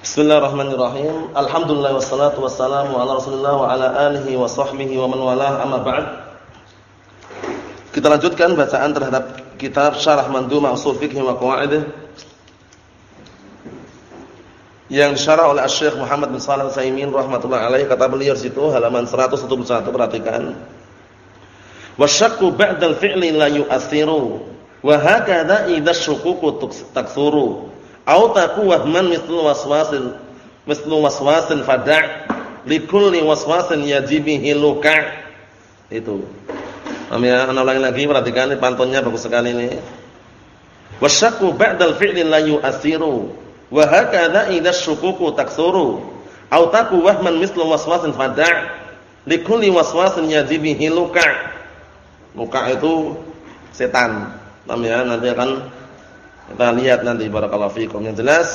Bismillahirrahmanirrahim. Alhamdulillah wassalatu wassalamu ala Rasulillah wa ala alihi wa sahbihi wa man walah amma ba'd. Kita lanjutkan bacaan terhadap kitab Syarah Mandhumah Ushul Fiqh wa Qawaidih yang disyarah oleh Syekh Muhammad bin Shalih Al-Utsaimin rahimatullah alaihi kata beliau di situ halaman 171 perhatikan. Wasyakku ba'dal fi'li la yu'athiru wa hakadha idza syukuku taksuru Au taku wahman mislu waswasin mislu waswasin fada' likulli waswasin yajibihi luka' itu. Am ya, ana ulangi lagi perhatikan ini pantunnya bagus sekali ini. Wasyakku ba'dal fi'li la yu'athiru wa hakadha idza syukuku taksuru au taku wahman mislu waswasin fada' likulli waswasin yajibihi luka' luka' itu setan. Paham ya? Nanti akan kita lihat nanti barakallahu fikum. Yang jelas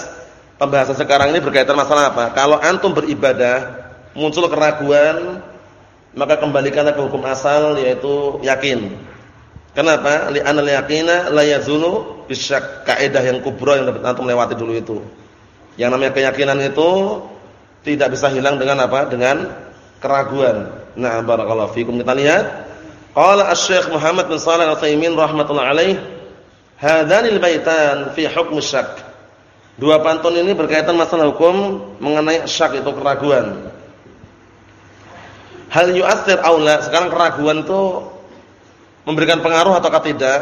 pembahasan sekarang ini berkaitan masalah apa? Kalau antum beribadah muncul keraguan, maka kembalikanlah ke hukum asal yaitu yakin. Kenapa? Li'anna al-yaqina la yazulu bisyak. Kaidah yang kubra yang dapat antum lewati dulu itu. Yang namanya keyakinan itu tidak bisa hilang dengan apa? Dengan keraguan. Nah, barakallahu fikum. Kita lihat qala Asy-Syaikh Muhammad bin Shalih Al-Utsaimin rahimatullah alaih Hadanil baitan fi hukm syak. Dua pantun ini berkaitan masalah hukum mengenai syak itu keraguan. Hal yu'athir aula, sekarang keraguan itu memberikan pengaruh atau tidak?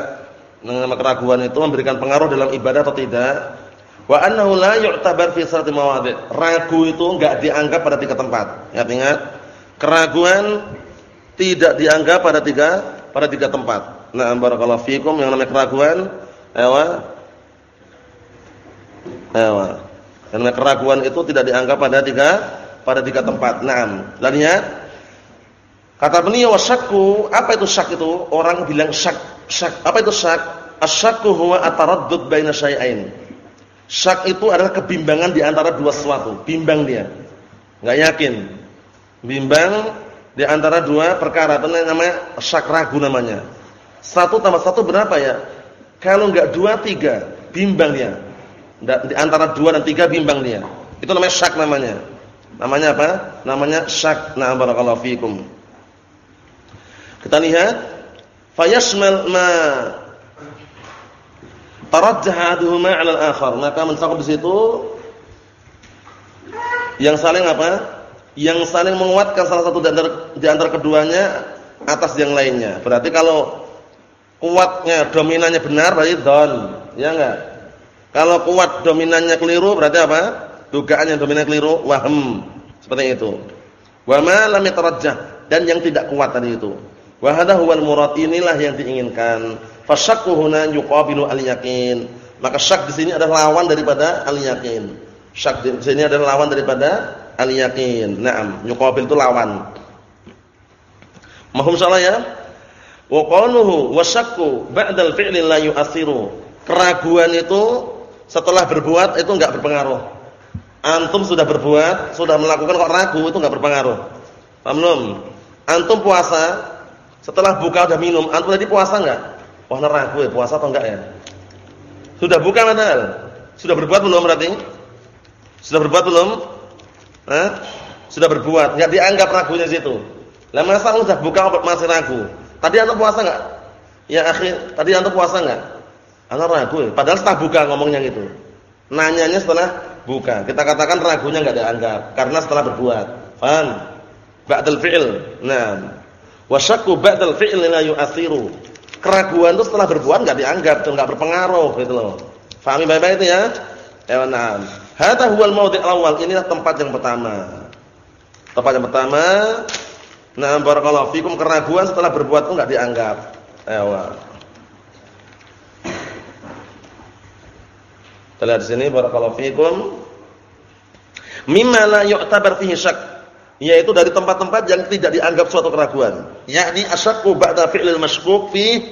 Nama keraguan itu memberikan pengaruh dalam ibadah atau tidak? Wa annahu la yu'tabar fi salati mawadhi'. Ragu itu enggak dianggap pada tiga tempat. Ingat-ingat, keraguan tidak dianggap pada tiga pada tiga tempat. Nah, barakallahu fikum yang namanya keraguan Ewa. Ewa. Karena keraguan itu tidak dianggap pada tiga pada tiga tempat. Naam. Lihat kata beliau wasyakku, apa itu syak itu? Orang bilang syak, syak. Apa itu syak? Asyakku huwa ataraddud baina syai'ain. Syak itu adalah kebimbangan di antara dua sesuatu. Bimbang dia. Enggak yakin. Bimbang di antara dua perkara. Itu namanya syak ragu namanya. Satu tambah satu berapa ya? Kalau enggak dua, tiga, bimbang dia. Di antara dua dan tiga bimbang dia. Itu namanya syak namanya. Namanya apa? Namanya syak. Na'am barakallahu fikum. Kita lihat fayashmal ma tarajjaha ahaduhuma 'ala al-akhar. Maka mencakup di situ yang saling apa? Yang saling menguatkan salah satu di antara, di antara keduanya atas yang lainnya. Berarti kalau kuatnya dominannya benar berarti don, ya enggak? Kalau kuat dominannya keliru berarti apa? Dugaan yang dominan keliru waham. Seperti itu. Wa ma lam yatarajjah dan yang tidak kuat tadi itu. Wa hadha huwal murad inilah yang diinginkan. Fasyakku huna yuqabilu al-yaqin. Maka syak di sini adalah lawan daripada al-yaqin. Syak di sini adalah lawan daripada al-yaqin. Naam, yuqabil itu lawan. Mahum salah ya? Wa qaluhu wasyakku ba'dal fi'li la yu'athiru. Keraguan itu setelah berbuat itu enggak berpengaruh. Antum sudah berbuat, sudah melakukan kok ragu itu enggak berpengaruh. Paham belum? Antum puasa, setelah buka udah minum, antum tadi puasa enggak? Wah, ragu ya puasa atau enggak ya? Sudah buka padahal. Sudah berbuat belum berarti? Sudah berbuat belum? Hah? Sudah berbuat, enggak dianggap ragunya situ. Lah masa udah buka masih ragu? Tadi antum puasa enggak? Ya akhir, tadi antum puasa enggak? Antum ragu ya. Padahal setelah buka ngomongnya gitu. Nanyanya setelah buka. Kita katakan ragunya enggak dianggap karena setelah berbuat. Faham? Ba'dal fi'il. Nah. Wa syakku ba'dal fi'il la yu'athiru. Keraguan itu setelah berbuat enggak dianggap, itu enggak berpengaruh gitu loh. Fahami baik-baik itu ya? Ya, nah. Hadza huwal mawdi' awal. Inilah tempat yang pertama. Tempat yang pertama Nah, barakallahu fikum keraguan setelah berbuat itu enggak dianggap. Ewa. Kita lihat di sini barakallahu fikum. Mimma la yu'tabar fihi syak, yaitu dari tempat-tempat yang tidak dianggap suatu keraguan. Yakni asyakku ba'da fi'lil masykuk fi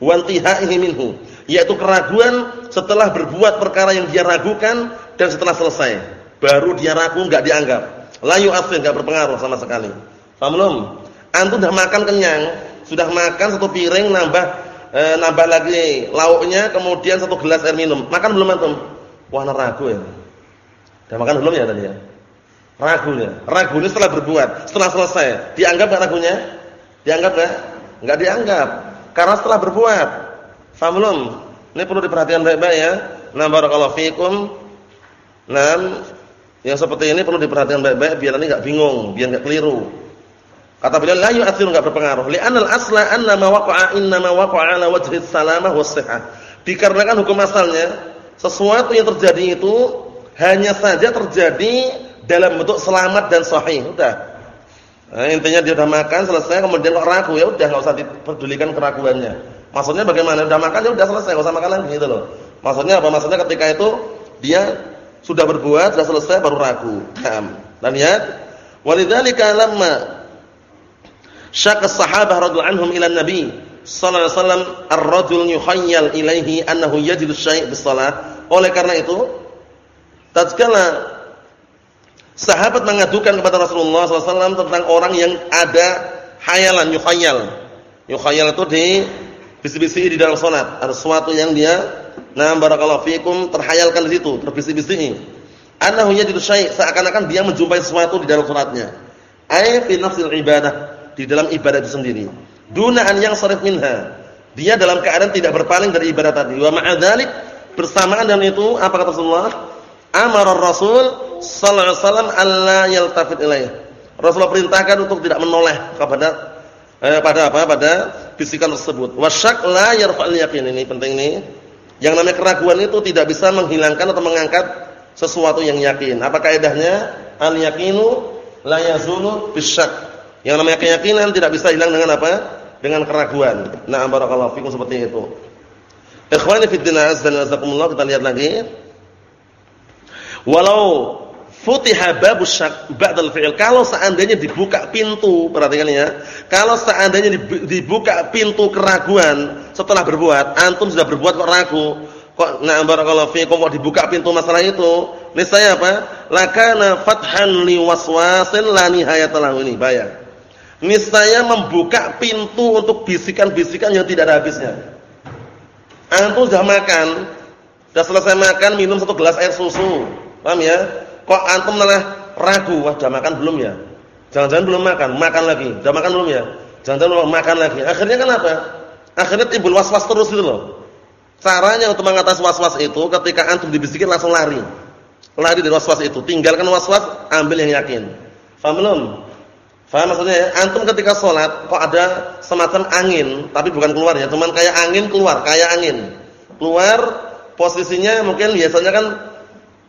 wa intihaihi minhu, yaitu keraguan setelah berbuat perkara yang dia ragukan dan setelah selesai, baru dia ragu enggak dianggap. La yu'athir enggak berpengaruh sama sekali. Paham belum? Antum sudah makan kenyang, sudah makan satu piring nambah e, nambah lagi lauknya, kemudian satu gelas air minum. Makan belum antum? Wah, ragu ya. Sudah makan belum ya tadi ya? Ragunya. Ragunya setelah berbuat, setelah selesai. Dianggap enggak ragunya? Dianggap enggak? Enggak dianggap. Karena setelah berbuat. Faham belum? Ini perlu diperhatikan baik-baik ya. Nah, barakallahu fikum. Nah, yang seperti ini perlu diperhatikan baik-baik biar nanti enggak bingung, biar enggak keliru. Kata beliau la yu'athiru enggak berpengaruh. Li'anal asla anna ma waqa'a inna ma waqa'a ala wajhi salamah was sihah. Dikarenakan hukum asalnya sesuatu yang terjadi itu hanya saja terjadi dalam bentuk selamat dan sahih. Udah. Nah, intinya dia sudah makan selesai kemudian kok ragu ya udah enggak usah dipedulikan keraguannya. Maksudnya bagaimana? Sudah makan ya udah selesai, enggak usah makan lagi gitu loh. Maksudnya apa? Maksudnya ketika itu dia sudah berbuat, sudah selesai baru ragu. Dan lihat, walidzalika lamma Syaka sahabah radhiyallahu anhum ila Nabi sallallahu alaihi wasallam ar-rajul yukhayyal ilaihi annahu yajidu syai' bis salat. Oleh karena itu, tatkala sahabat mengadukan kepada Rasulullah sallallahu alaihi wasallam tentang orang yang ada hayalan yukhayyal. Yukhayyal itu di bisi-bisi di dalam salat. Ada sesuatu yang dia nah barakallahu fikum terhayalkan di situ, terbisi-bisi. Annahu yajidu syai' seakan-akan dia menjumpai sesuatu di dalam salatnya. Ai fi nafsil ibadah di dalam ibadah itu sendiri. Duna an yang sarif minha. Dia dalam keadaan tidak berpaling dari ibadah tadi. Wa ma'adzalik bersamaan dengan itu apa kata Rasulullah? Amara Rasul sallallahu alaihi wasallam alla yaltafit ilaih. Rasulullah perintahkan untuk tidak menoleh kepada eh, pada apa? Pada bisikan tersebut. Wasyak la yarfa'il yakin ini penting ini. Yang namanya keraguan itu tidak bisa menghilangkan atau mengangkat sesuatu yang yakin. Apa kaidahnya? Al yaqinu la yazulu bisyak. Yang namanya keyakinan tidak bisa hilang dengan apa? Dengan keraguan. Nah, barakallahu fikum seperti itu. Ikhwani fi din azza wa kita lihat lagi. Walau futiha babus syak ba'dal fi'il. Kalau seandainya dibuka pintu, perhatikan ya. Kalau seandainya dibuka pintu keraguan setelah berbuat, antum sudah berbuat kok ragu, kok nah barakallahu fikum kok dibuka pintu masalah itu, niscaya apa? Lakana fathan liwaswasin la nihayata lahu ini, bayang niscaya membuka pintu untuk bisikan-bisikan yang tidak ada habisnya. Antum sudah makan, sudah selesai makan, minum satu gelas air susu, paham ya? Kok antum malah ragu, wah sudah makan belum ya? Jangan-jangan belum makan, makan lagi. Sudah makan belum ya? Jangan-jangan belum makan lagi. Akhirnya kan apa? Akhirnya timbul was-was terus itu loh. Caranya untuk mengatasi was-was itu ketika antum dibisikin langsung lari. Lari dari was-was itu. Tinggalkan was-was, ambil yang yakin. Paham belum? Faham maksudnya ya? Antum ketika sholat kok ada semacam angin, tapi bukan keluar ya, cuman kayak angin keluar, kayak angin. Keluar posisinya mungkin biasanya kan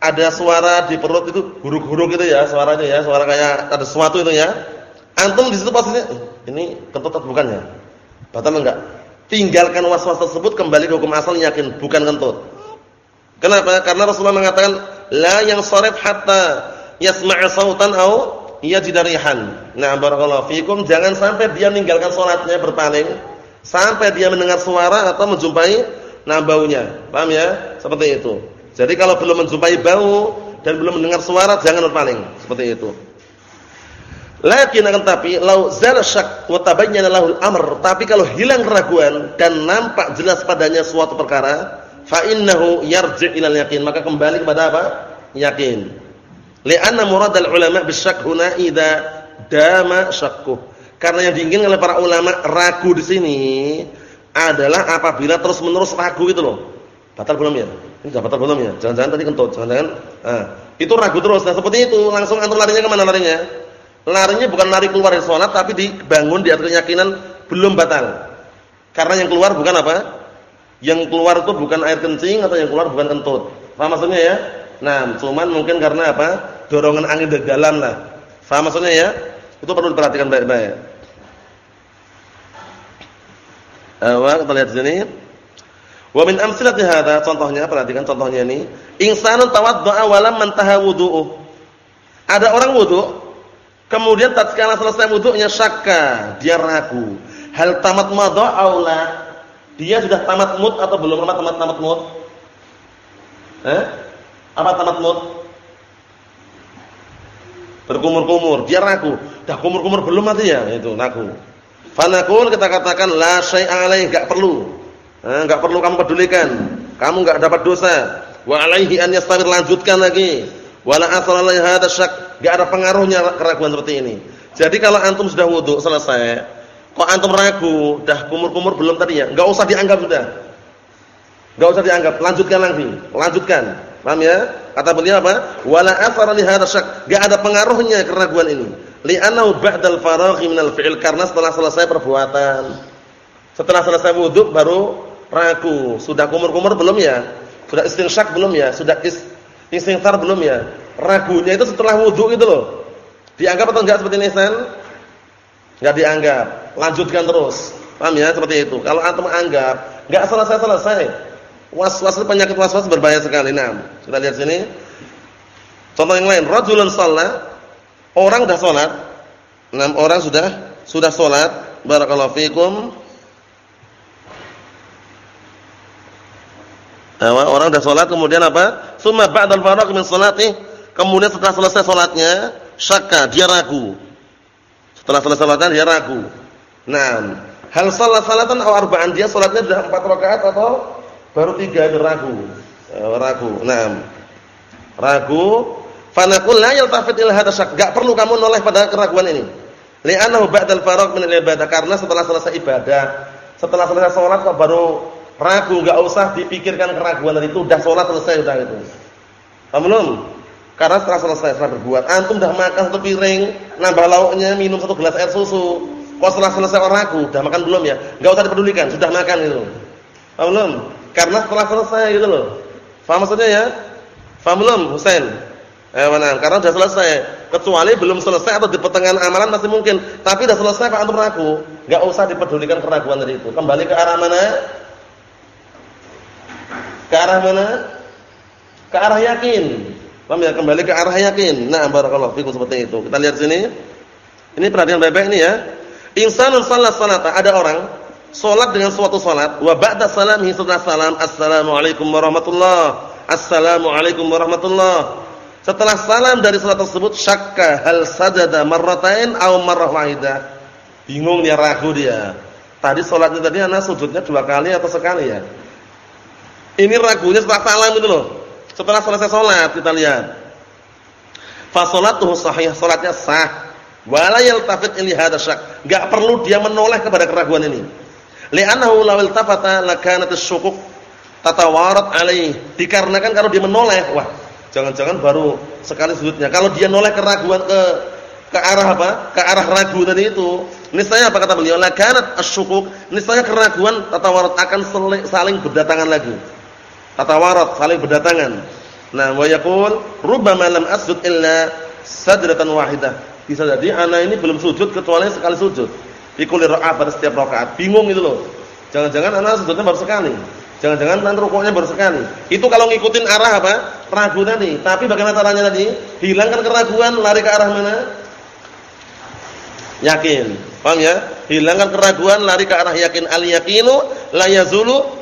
ada suara di perut itu huruf-huruf gitu ya, suaranya ya, suara kayak ada sesuatu itu ya. Antum di situ posisinya ini kentut atau bukan ya? Batal enggak? Tinggalkan was-was tersebut kembali ke hukum asal yakin bukan kentut. Kenapa? Karena Rasulullah mengatakan la yang sharif hatta yasma'a sautan au ia jidarihan. Nah, barakallahu fikum, jangan sampai dia meninggalkan salatnya berpaling sampai dia mendengar suara atau menjumpai nah baunya. Paham ya? Seperti itu. Jadi kalau belum menjumpai bau dan belum mendengar suara jangan berpaling. Seperti itu. Lakin akan tapi lau zala syak wa tabayyana lahul amr, tapi kalau hilang keraguan dan nampak jelas padanya suatu perkara, fa innahu yarji' ilal yakin, maka kembali kepada apa? Yakin. Li'anna muradal ulama bisyak huna idza dama syakkuh. Karena yang diinginkan oleh para ulama ragu di sini adalah apabila terus-menerus ragu itu loh. Batal belum ya? Ini sudah batal belum ya? Jangan-jangan tadi kentut, jangan-jangan ah, itu ragu terus. Nah, seperti itu, langsung antum larinya ke mana larinya? Larinya bukan lari keluar dari salat tapi dibangun di atas keyakinan belum batal. Karena yang keluar bukan apa? Yang keluar itu bukan air kencing atau yang keluar bukan kentut. Paham maksudnya ya? Nah, cuman mungkin karena apa? Dorongan angin dari dalam lah. Faham maksudnya ya? Itu perlu diperhatikan baik-baik. Awak kita lihat sini. Wa min amsilati hadza, contohnya perhatikan contohnya ini. Insanun tawaddaa wa lam mantaha wudu'uh. Ada orang wudu, kemudian tatkala selesai wudunya syakka, dia ragu. Hal tamat madha aula? Dia sudah tamat mud atau belum tamat tamat mud? Eh? Apa tamat mut? Berkumur-kumur, dia ragu. Dah kumur-kumur belum mati ya? Itu ragu. Fanaqul kita katakan la syai'a alaih, enggak perlu. Eh, perlu kamu pedulikan. Kamu enggak dapat dosa. Wa alaihi an yastamir lanjutkan lagi. Wala athara li hadza syak, enggak ada pengaruhnya keraguan seperti ini. Jadi kalau antum sudah wudu selesai, kok antum ragu, dah kumur-kumur belum tadi ya, enggak usah dianggap sudah. Enggak usah dianggap, lanjutkan lagi, lanjutkan. Paham ya? Kata beliau apa? Wala athara li hadza syak, enggak ada pengaruhnya keraguan ini. Li'annahu ba'dal faraghi minal fi'il karena setelah selesai perbuatan. Setelah selesai wudu baru ragu, sudah kumur-kumur belum ya? Sudah istinsyak belum ya? Sudah is belum ya? Ragunya itu setelah wudhu itu loh. Dianggap atau enggak seperti ini, Sen? Enggak dianggap. Lanjutkan terus. Paham ya? Seperti itu. Kalau antum anggap enggak selesai-selesai. Was-was penyakit was-was berbahaya sekali. Nah, kita lihat sini. Contoh yang lain, rajulun shalla, orang sudah salat. Enam orang sudah sudah salat. Barakallahu fikum. orang sudah salat kemudian apa? Tsumma ba'dal faragh min salati, kemudian setelah selesai salatnya, syakka, dia ragu. Setelah selesai salatnya dia ragu. Nah, hal salat salatan atau arba'an dia salatnya sudah 4 rakaat atau baru 3 dia ragu. Eh, ragu. Nah, ragu. Fanaqul la yaltafit ila hadha syak. Enggak perlu kamu noleh pada keraguan ini. Li'annahu ba'dal faragh min ibadah karena setelah selesai ibadah, setelah selesai salat kok baru ragu, enggak usah dipikirkan keraguan tadi itu, udah sholat selesai udah itu. Paham belum? Karena setelah selesai setelah berbuat, antum udah makan satu piring, nambah lauknya, minum satu gelas air susu. Kok setelah selesai orang ragu, udah makan belum ya? Enggak usah dipedulikan, sudah makan itu. Paham belum? Karena setelah selesai gitu loh. Paham maksudnya ya? Paham belum, Husain? Eh mana? Karena sudah selesai. Kecuali belum selesai atau di pertengahan amalan masih mungkin. Tapi sudah selesai Pak antum ragu, enggak usah dipedulikan keraguan tadi itu. Kembali ke arah mana? Ke arah mana? Ke arah yakin. Paham ya? Kembali ke arah yakin. Nah, barakallahu fikum seperti itu. Kita lihat sini. Ini perhatian baik-baik ini ya. Insanun salat salata, ada orang salat dengan suatu salat wa ba'da salamihi setelah salam assalamualaikum warahmatullah. Assalamualaikum warahmatullah. Setelah salam dari salat tersebut syakka hal sajada marratain aw marrah wahidah. Bingung dia, ragu dia. Tadi salatnya tadi ana sujudnya dua kali atau sekali ya? Ini ragunya setelah salam itu loh. Setelah selesai sholat kita lihat. Fa sholatuhu sahih, sholatnya sah. Wala yaltafit ili hadza syak. Enggak perlu dia menoleh kepada keraguan ini. Li'annahu law iltafata lakanat as-syukuk tatawarat alaih. Dikarenakan kalau dia menoleh, wah, jangan-jangan baru sekali sujudnya. Kalau dia noleh keraguan ke ke arah apa? Ke arah ragu tadi itu. Niscaya apa kata beliau? Lakanat as-syukuk, niscaya keraguan tatawarat akan saling berdatangan lagi tatawarat saling berdatangan. Nah, wa yaqul rubbama lam asjud illa sajdatan wahidah. Bisa jadi ana ini belum sujud kecuali sekali sujud. Fi kulli rakaat pada setiap rakaat. Bingung itu loh. Jangan-jangan ana sujudnya baru sekali. Jangan-jangan nanti rukuknya baru sekali. Itu kalau ngikutin arah apa? Ragu tadi. Tapi bagaimana caranya tadi? Hilangkan keraguan, lari ke arah mana? Yakin. Paham ya? Hilangkan keraguan, lari ke arah yakin. Al yaqinu la yazulu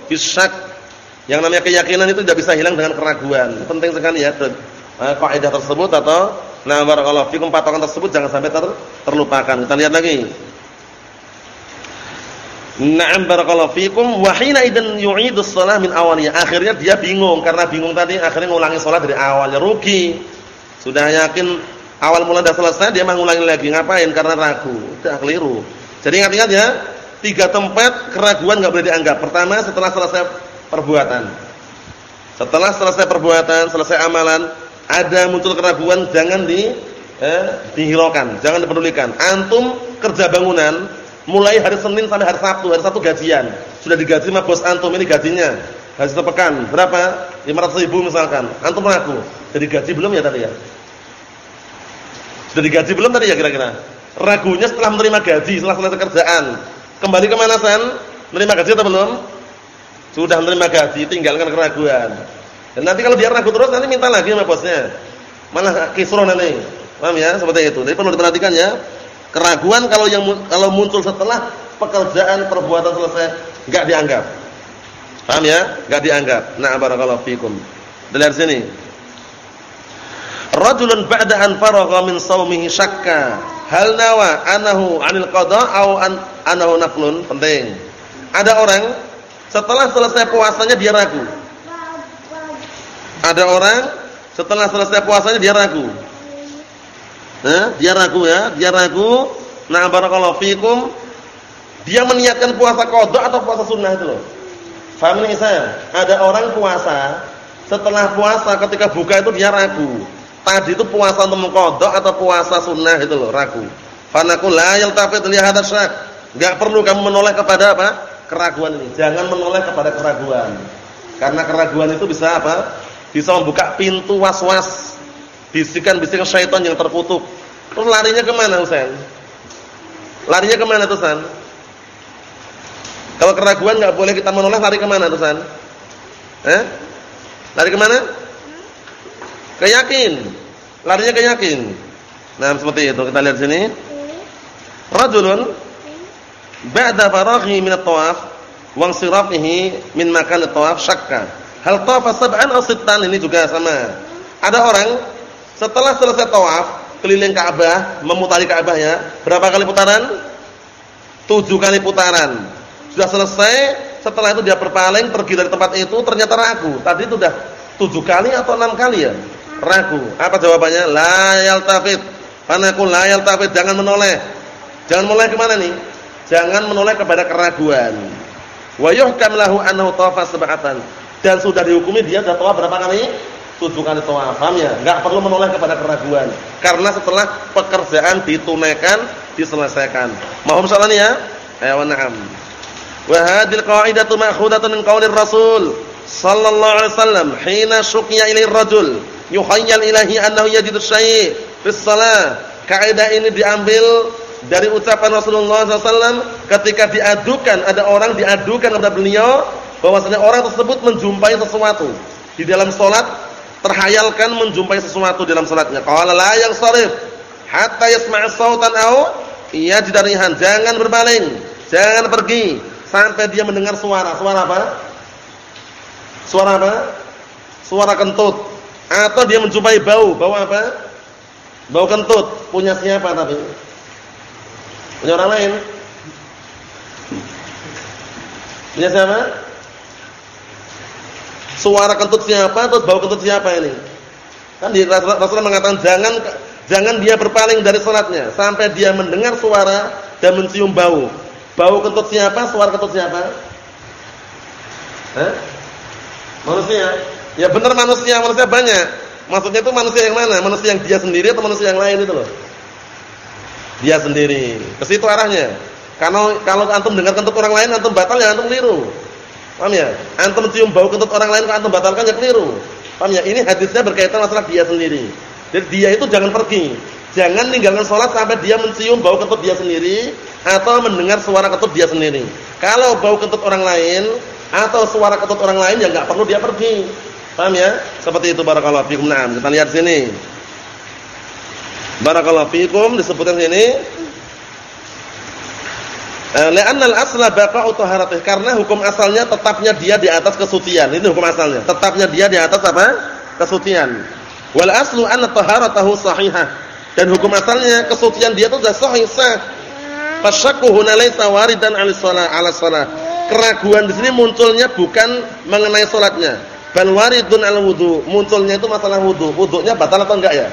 yang namanya keyakinan itu tidak bisa hilang dengan keraguan. Penting sekali ya eh, kaidah tersebut atau nah barakallahu fikum patokan tersebut jangan sampai ter, terlupakan. Kita lihat lagi. Na'am barakallahu fikum wa hina idzan yu'idu shalah min awalnya. Akhirnya dia bingung karena bingung tadi akhirnya ngulangi salat dari awalnya rugi. Sudah yakin awal mula sudah selesai dia mengulangi lagi ngapain? Karena ragu. Sudah keliru. Jadi ingat-ingat ya, tiga tempat keraguan enggak boleh dianggap. Pertama setelah selesai perbuatan. Setelah selesai perbuatan, selesai amalan, ada muncul keraguan, jangan di eh, dihiraukan, jangan dipedulikan. Antum kerja bangunan mulai hari Senin sampai hari Sabtu, hari Sabtu gajian. Sudah digaji sama bos antum ini gajinya. Gaji sepekan berapa? 500 ribu misalkan. Antum mengaku. Jadi gaji belum ya tadi ya? Sudah digaji belum tadi ya kira-kira? Ragunya setelah menerima gaji, setelah selesai kerjaan. Kembali ke mana San? Menerima gaji atau belum? Sudah menerima gaji, tinggalkan keraguan. Dan nanti kalau dia ragu terus nanti minta lagi sama bosnya. Malah kisruh nanti. Paham ya? Seperti itu. Jadi perlu diperhatikan ya. Keraguan kalau yang kalau muncul setelah pekerjaan perbuatan selesai enggak dianggap. Paham ya? Enggak dianggap. Nah, barakallahu fikum. Dari sini. Rajulun ba'da an faragha min shaumihi syakka hal nawa anahu 'anil qada' aw an anahu naflun? Penting. Ada orang setelah selesai puasanya dia ragu. Ada orang Setelah selesai puasanya dia ragu. Nah, dia ragu ya, dia ragu. Nah, barakallahu fikum. Dia meniatkan puasa qada atau puasa sunnah itu loh. Faham ini saya? Ada orang puasa, setelah puasa ketika buka itu dia ragu. Tadi itu puasa untuk mengqada atau puasa sunnah itu loh, ragu. Fanaku la yaltafit li hadha syak. Enggak perlu kamu menoleh kepada apa? keraguan ini. Jangan menoleh kepada keraguan. Karena keraguan itu bisa apa? Bisa membuka pintu was-was bisikan-bisikan syaitan yang terkutuk. Terus larinya ke mana Husain? Larinya ke mana tuh San? Kalau keraguan nggak boleh kita menoleh, lari ke mana tuh San? Eh? Lari ke mana? Keyakin. Larinya keyakin. Nah seperti itu kita lihat sini. Rajulun ba'da faraghi min at-tawaf wa insirafihi min makan at-tawaf syakka. Hal tawafa sab'an aw sittan ini juga sama. Ada orang setelah selesai tawaf keliling Ka'bah, memutari Ka'bahnya, berapa kali putaran? Tujuh kali putaran. Sudah selesai, setelah itu dia berpaling pergi dari tempat itu, ternyata ragu. Tadi itu sudah tujuh kali atau enam kali ya? Ragu. Apa jawabannya? La yaltafit. Panaku la yaltafit, jangan menoleh. Jangan menoleh ke mana nih? Jangan menoleh kepada keraguan. Wa yuhkam lahu annahu tawafa sab'atan. Dan sudah dihukumi dia sudah tawaf berapa kali? Tujuh kali tawaf. Paham ya? Enggak perlu menoleh kepada keraguan. Karena setelah pekerjaan ditunaikan, diselesaikan. Mohon salah ya? Ayo na'am. Wa hadhil qa'idatu ma'khudatun min Rasul sallallahu alaihi wasallam hina syuqiya ilai rajul yuhayyal ilahi annahu yajidu syai' fi shalah. Kaidah ini diambil dari ucapan Rasulullah SAW ketika diadukan ada orang diadukan kepada beliau bahwasanya orang tersebut menjumpai sesuatu di dalam sholat terhayalkan menjumpai sesuatu dalam salatnya. Qala la yang sharif hatta yasma'a sautan au yajidarihan. Jangan berpaling, jangan pergi sampai dia mendengar suara. Suara apa? Suara apa? Suara kentut. Atau dia menjumpai bau. Bau apa? Bau kentut. Punya siapa tapi? Punya orang lain? Punya siapa? Suara kentut siapa terus bau kentut siapa ini? Kan di Rasulullah mengatakan jangan jangan dia berpaling dari salatnya sampai dia mendengar suara dan mencium bau. Bau kentut siapa? Suara kentut siapa? Hah? Manusia. Ya benar manusia, manusia banyak. Maksudnya itu manusia yang mana? Manusia yang dia sendiri atau manusia yang lain itu loh? Dia sendiri. Ke situ arahnya. Kalau kalau antum dengar kentut orang lain antum batal ya antum keliru. Paham ya? Antum cium bau kentut orang lain kok antum batalkan ya keliru. Paham ya? Ini hadisnya berkaitan masalah dia sendiri. Jadi dia itu jangan pergi. Jangan meninggalkan sholat sampai dia mencium bau kentut dia sendiri atau mendengar suara kentut dia sendiri. Kalau bau kentut orang lain atau suara kentut orang lain ya enggak perlu dia pergi. Paham ya? Seperti itu barakallahu fikum. Nah, kita lihat sini. Barakallahu fikum disebutkan sini li'anna al-asla baqa'u taharatih karena hukum asalnya tetapnya dia di atas kesucian. Itu hukum asalnya. Tetapnya dia di atas apa? Kesucian. Wal aslu anna taharatahu sahihah. Dan hukum asalnya kesucian dia itu sudah sahih sah. Fasyakku huna laysa waridan 'ala. Keraguan di sini munculnya bukan mengenai salatnya, bal waridun 'ala wudu. Munculnya itu masalah wudu. Wudunya batal atau enggak ya?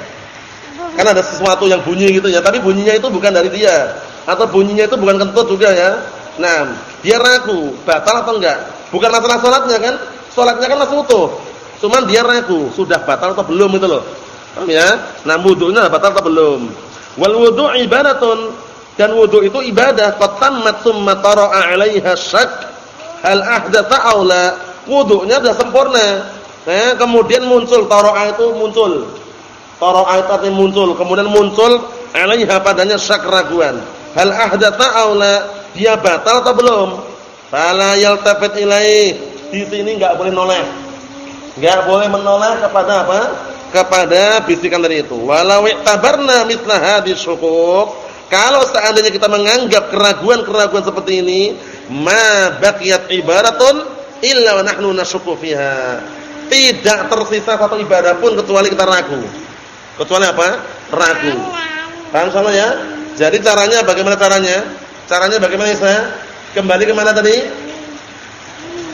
Karena ada sesuatu yang bunyi gitu ya, tapi bunyinya itu bukan dari dia atau bunyinya itu bukan kentut juga ya. Nah, dia ragu, batal atau enggak? Bukan masalah salatnya kan? Salatnya kan masih utuh. Cuman dia ragu, sudah batal atau belum itu loh. Paham ya? Nah, wudunya batal atau belum? Wal wudu' ibadatun dan wudu itu ibadah qatammat summa tara'a 'alaiha syak hal ahdatha aw la. Wudunya sudah sempurna. Nah, kemudian muncul tara'a itu muncul. Tara'a itu muncul, kemudian muncul 'alaiha padanya syak raguan hal ahdatha aw la? Dia batal atau belum? Fala yaltafit ilaih di sini enggak boleh noleh. Enggak boleh menoleh kepada apa? Kepada bisikan dari itu. Walau tabarna mithla hadhihi syukuk kalau seandainya kita menganggap keraguan-keraguan seperti ini ma baqiyat ibaratun illa wa nahnu nasyukku fiha. Tidak tersisa satu ibadah pun kecuali kita ragu. Kecuali apa? Ragu. Paham sama ya jadi caranya bagaimana caranya? Caranya bagaimana saya? Kembali ke mana tadi?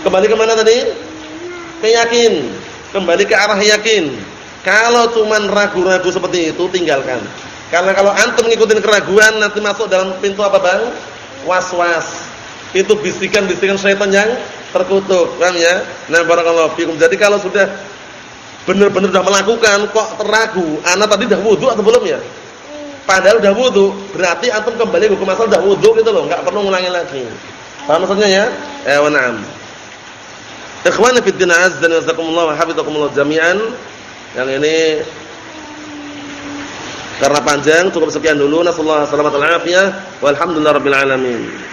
Kembali ke mana tadi? Ke yakin. Kembali ke arah yakin. Kalau cuman ragu-ragu seperti itu tinggalkan. Karena kalau antum ngikutin keraguan nanti masuk dalam pintu apa bang? Was-was. Itu bisikan-bisikan syaitan yang terkutuk, paham ya? Nah, barakallahu fikum. Jadi kalau sudah benar-benar sudah melakukan kok teragu, anak tadi sudah wudu atau belum ya? Padahal sudah wudu, berarti antum kembali hukum asal sudah wudu gitu loh, enggak perlu ngulangi lagi. Paham maksudnya ya? Eh, wa na'am. Ikhwani fi din azza wa jazakumullah wa hafizakumullah jami'an. Yang ini karena panjang cukup sekian dulu. Nasallahu alaihi wasallam. Walhamdulillahirabbil alamin.